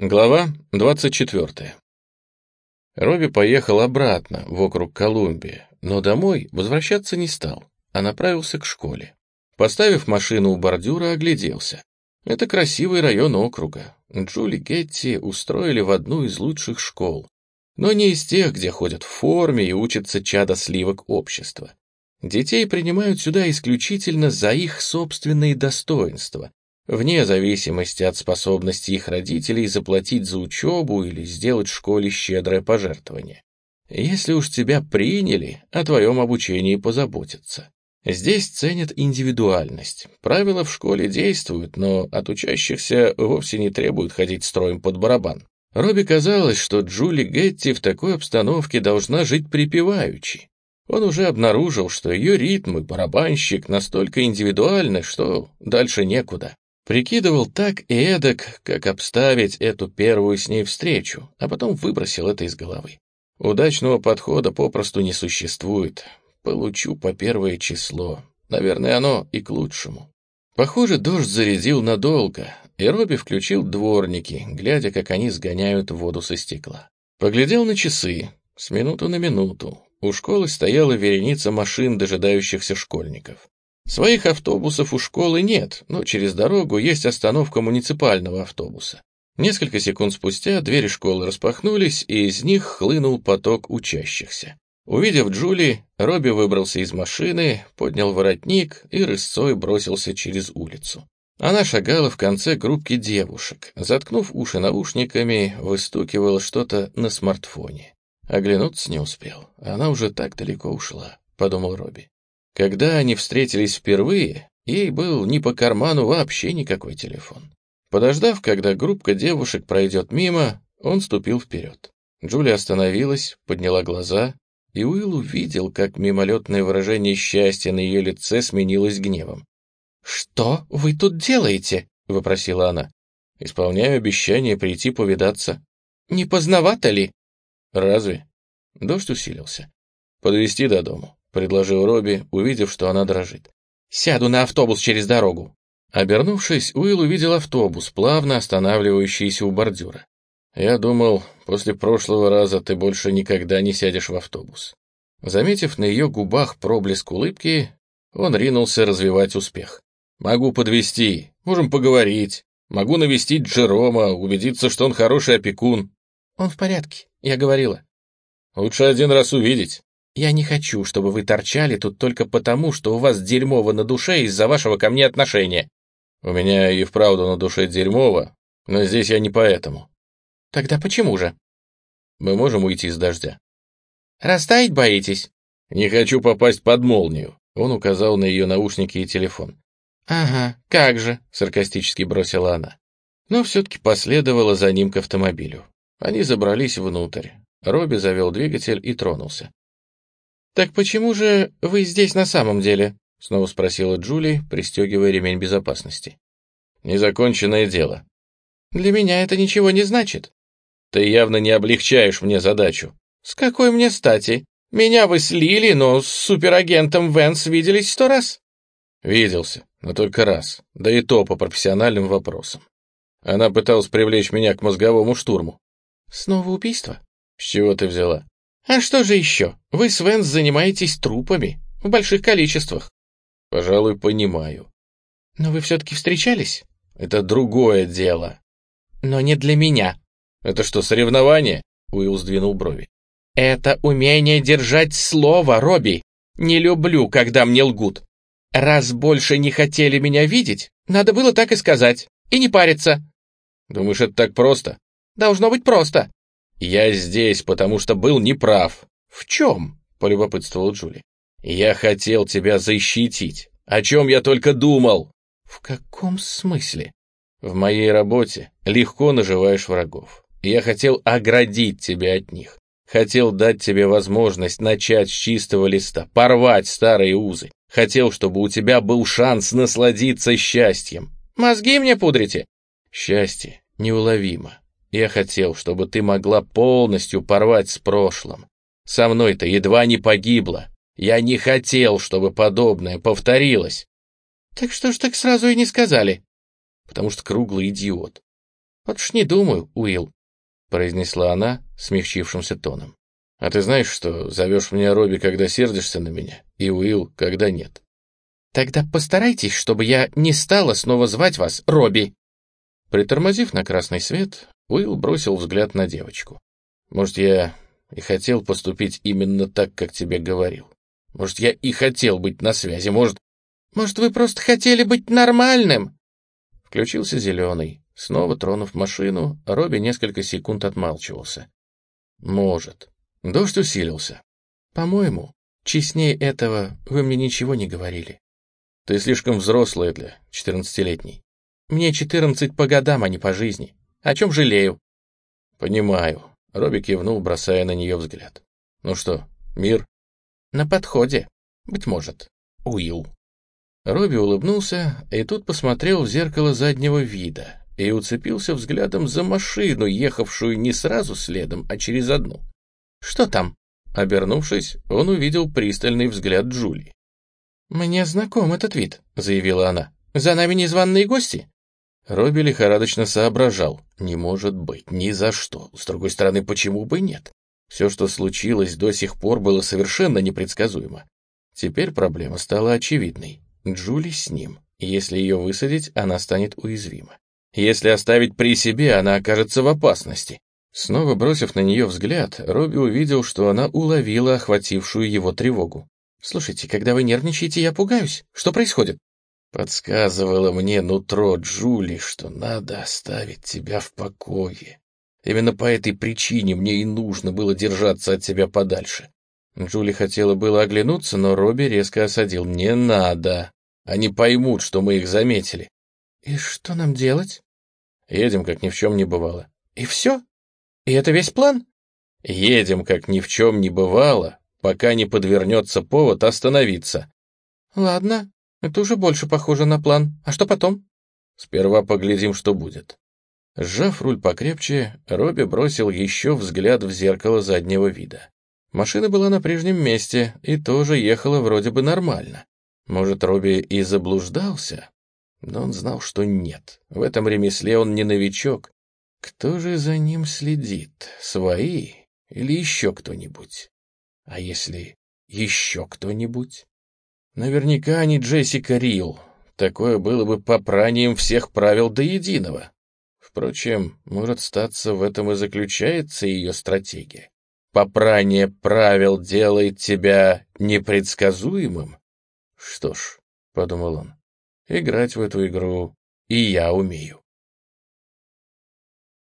Глава 24. Робби поехал обратно, в округ Колумбия, но домой возвращаться не стал, а направился к школе. Поставив машину у бордюра, огляделся. Это красивый район округа. Джули Гетти устроили в одну из лучших школ, но не из тех, где ходят в форме и учатся чада сливок общества. Детей принимают сюда исключительно за их собственные достоинства, вне зависимости от способности их родителей заплатить за учебу или сделать в школе щедрое пожертвование. Если уж тебя приняли, о твоем обучении позаботятся. Здесь ценят индивидуальность. Правила в школе действуют, но от учащихся вовсе не требуют ходить строем под барабан. Робби казалось, что Джули Гетти в такой обстановке должна жить припеваючи. Он уже обнаружил, что ее ритм и барабанщик настолько индивидуальны, что дальше некуда. Прикидывал так и эдак, как обставить эту первую с ней встречу, а потом выбросил это из головы. Удачного подхода попросту не существует. Получу по первое число. Наверное, оно и к лучшему. Похоже, дождь зарядил надолго, и Робби включил дворники, глядя, как они сгоняют воду со стекла. Поглядел на часы, с минуту на минуту. У школы стояла вереница машин, дожидающихся школьников. Своих автобусов у школы нет, но через дорогу есть остановка муниципального автобуса. Несколько секунд спустя двери школы распахнулись, и из них хлынул поток учащихся. Увидев Джули, Робби выбрался из машины, поднял воротник и рысцой бросился через улицу. Она шагала в конце группки девушек, заткнув уши наушниками, выстукивала что-то на смартфоне. Оглянуться не успел, она уже так далеко ушла, подумал Робби. Когда они встретились впервые, ей был не по карману вообще никакой телефон. Подождав, когда группка девушек пройдет мимо, он ступил вперед. Джулия остановилась, подняла глаза, и Уилл увидел, как мимолетное выражение счастья на ее лице сменилось гневом. «Что вы тут делаете?» — вопросила она. «Исполняю обещание прийти повидаться». «Не поздновато ли?» «Разве?» Дождь усилился. «Подвезти до дому». — предложил Робби, увидев, что она дрожит. «Сяду на автобус через дорогу». Обернувшись, Уилл увидел автобус, плавно останавливающийся у бордюра. «Я думал, после прошлого раза ты больше никогда не сядешь в автобус». Заметив на ее губах проблеск улыбки, он ринулся развивать успех. «Могу подвести, можем поговорить. Могу навестить Джерома, убедиться, что он хороший опекун». «Он в порядке, я говорила». «Лучше один раз увидеть». Я не хочу, чтобы вы торчали тут только потому, что у вас дерьмово на душе из-за вашего ко мне отношения. У меня и вправду на душе дерьмово, но здесь я не поэтому. Тогда почему же? Мы можем уйти с дождя. Растаять боитесь? Не хочу попасть под молнию. Он указал на ее наушники и телефон. «Ага, как же», — саркастически бросила она. Но все-таки последовала за ним к автомобилю. Они забрались внутрь. Робби завел двигатель и тронулся. «Так почему же вы здесь на самом деле?» — снова спросила Джули, пристегивая ремень безопасности. «Незаконченное дело». «Для меня это ничего не значит». «Ты явно не облегчаешь мне задачу». «С какой мне стати? Меня вы слили, но с суперагентом Венс виделись сто раз». «Виделся, но только раз, да и то по профессиональным вопросам. Она пыталась привлечь меня к мозговому штурму». «Снова убийство?» «С чего ты взяла?» «А что же еще? Вы с Венс занимаетесь трупами в больших количествах». «Пожалуй, понимаю». «Но вы все-таки встречались?» «Это другое дело». «Но не для меня». «Это что, соревнование?» Уилл сдвинул брови. «Это умение держать слово, Робби. Не люблю, когда мне лгут. Раз больше не хотели меня видеть, надо было так и сказать. И не париться». «Думаешь, это так просто?» «Должно быть просто. «Я здесь, потому что был неправ». «В чем?» — полюбопытствовал Джули. «Я хотел тебя защитить. О чем я только думал». «В каком смысле?» «В моей работе легко наживаешь врагов. Я хотел оградить тебя от них. Хотел дать тебе возможность начать с чистого листа, порвать старые узы. Хотел, чтобы у тебя был шанс насладиться счастьем. Мозги мне пудрите?» «Счастье неуловимо. Я хотел, чтобы ты могла полностью порвать с прошлым. Со мной-то едва не погибла. Я не хотел, чтобы подобное повторилось. Так что ж так сразу и не сказали? Потому что круглый идиот. «Вот ж не думаю, Уилл», — произнесла она смягчившимся тоном. «А ты знаешь, что зовешь меня Робби, когда сердишься на меня, и Уилл, когда нет?» «Тогда постарайтесь, чтобы я не стала снова звать вас Робби». Притормозив на красный свет, Уилл бросил взгляд на девочку. «Может, я и хотел поступить именно так, как тебе говорил. Может, я и хотел быть на связи, может... Может, вы просто хотели быть нормальным?» Включился зеленый. Снова тронув машину, Робби несколько секунд отмалчивался. «Может». Дождь усилился. «По-моему, честнее этого вы мне ничего не говорили». «Ты слишком взрослая для четырнадцатилетней». «Мне четырнадцать по годам, а не по жизни. О чем жалею?» «Понимаю». Робби кивнул, бросая на нее взгляд. «Ну что, мир?» «На подходе. Быть может. Уилл». Робби улыбнулся и тут посмотрел в зеркало заднего вида и уцепился взглядом за машину, ехавшую не сразу следом, а через одну. «Что там?» Обернувшись, он увидел пристальный взгляд Джули. «Мне знаком этот вид», — заявила она. «За нами незваные гости?» Робби лихорадочно соображал. «Не может быть, ни за что. С другой стороны, почему бы нет? Все, что случилось до сих пор, было совершенно непредсказуемо. Теперь проблема стала очевидной. Джули с ним. Если ее высадить, она станет уязвима. Если оставить при себе, она окажется в опасности. Снова бросив на нее взгляд, Робби увидел, что она уловила охватившую его тревогу. «Слушайте, когда вы нервничаете, я пугаюсь. Что происходит?» Подсказывало мне нутро Джули, что надо оставить тебя в покое. Именно по этой причине мне и нужно было держаться от тебя подальше. Джули хотела было оглянуться, но Робби резко осадил. «Не надо. Они поймут, что мы их заметили». «И что нам делать?» «Едем, как ни в чем не бывало». «И все? И это весь план?» «Едем, как ни в чем не бывало, пока не подвернется повод остановиться». «Ладно, это уже больше похоже на план. А что потом?» «Сперва поглядим, что будет». Сжав руль покрепче, Робби бросил еще взгляд в зеркало заднего вида. Машина была на прежнем месте и тоже ехала вроде бы нормально. Может, Робби и заблуждался? Но он знал, что нет. В этом ремесле он не новичок. Кто же за ним следит? Свои или еще кто-нибудь? А если еще кто-нибудь? Наверняка не Джессика Рил. Такое было бы попранием всех правил до единого. Впрочем, может статься, в этом и заключается ее стратегия. Попрание правил делает тебя непредсказуемым? Что ж, — подумал он, — играть в эту игру и я умею.